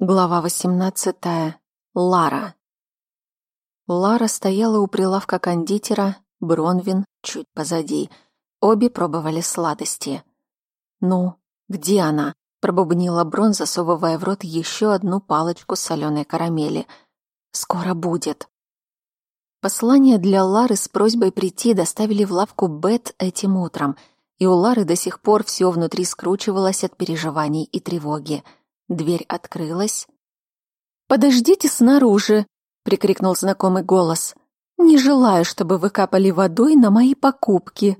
Глава 18. Лара. Лара стояла у прилавка кондитера, Бронвин чуть позади. Обе пробовали сладости. «Ну, где она?» — пробубнила Брон, засовывая в рот еще одну палочку соленой карамели. «Скоро будет». Послание для Лары с просьбой прийти доставили в лавку Бет этим утром, и у Лары до сих пор все внутри скручивалось от переживаний и тревоги — Дверь открылась. «Подождите снаружи!» — прикрикнул знакомый голос. «Не желаю, чтобы вы капали водой на мои покупки!»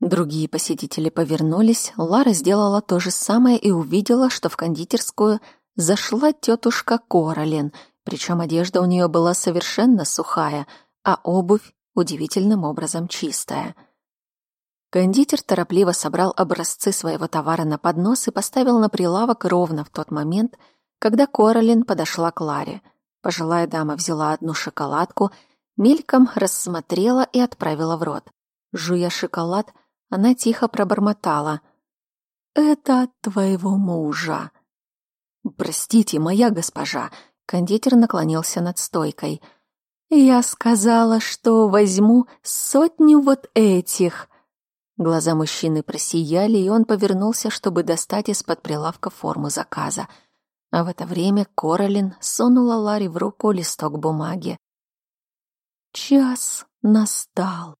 Другие посетители повернулись, Лара сделала то же самое и увидела, что в кондитерскую зашла тетушка Королин, причем одежда у нее была совершенно сухая, а обувь удивительным образом чистая — Кондитер торопливо собрал образцы своего товара на поднос и поставил на прилавок ровно в тот момент, когда Королин подошла к Ларе. Пожилая дама взяла одну шоколадку, мельком рассмотрела и отправила в рот. Жуя шоколад, она тихо пробормотала. «Это от твоего мужа». «Простите, моя госпожа», — кондитер наклонился над стойкой. «Я сказала, что возьму сотню вот этих», Глаза мужчины просияли, и он повернулся, чтобы достать из-под прилавка форму заказа. А в это время Королин сунула Ларе в руку листок бумаги. «Час настал»,